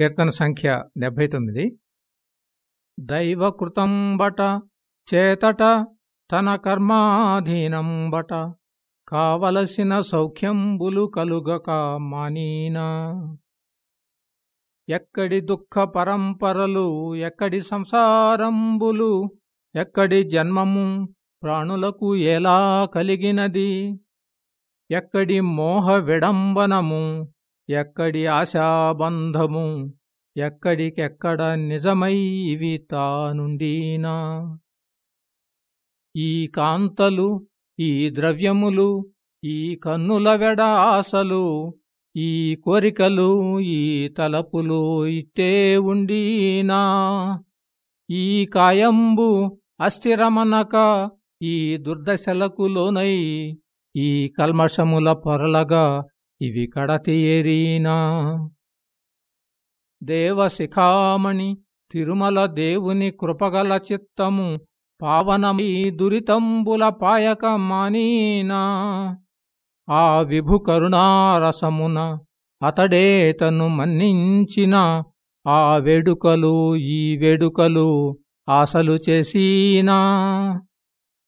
కీర్తన సంఖ్య డెబ్భై తొమ్మిది. దైవకృతం బట చేతట తన కర్మాధీనం బట కావలసిన సౌఖ్యంబులు కలుగక మానీనా. ఎక్కడి దుఃఖ పరంపరలు ఎక్కడి సంసారంబులు ఎక్కడి జన్మము ప్రాణులకు ఎలా కలిగినది? ఎక్కడి మోహ విడంబనము ఎక్కడి ఆశాబంధము ఎక్కడికెక్కడ నిజమై ఇవి తానుండీనా ఈ కాంతలు ఈ ద్రవ్యములు ఈ కన్నుల వెడ ఆశలు ఈ కోరికలు ఈ తలపులు ఇట్టే ఉండీనా? ఈ కాయంబు అస్థిరమనక ఈ దుర్దశలకు లోనై ఈ కల్మషముల పొరలగా ఇవి కడతీరీనా దేవశిఖామణి తిరుమల దేవుని కృపగల చిత్తము పావనమీ దురితంబుల పాయక మానీనా ఆ విభు కరుణారసమున అతడే తను మన్నించిన ఆ వేడుకలు ఈ వేడుకలు ఆశలు చేసీనా?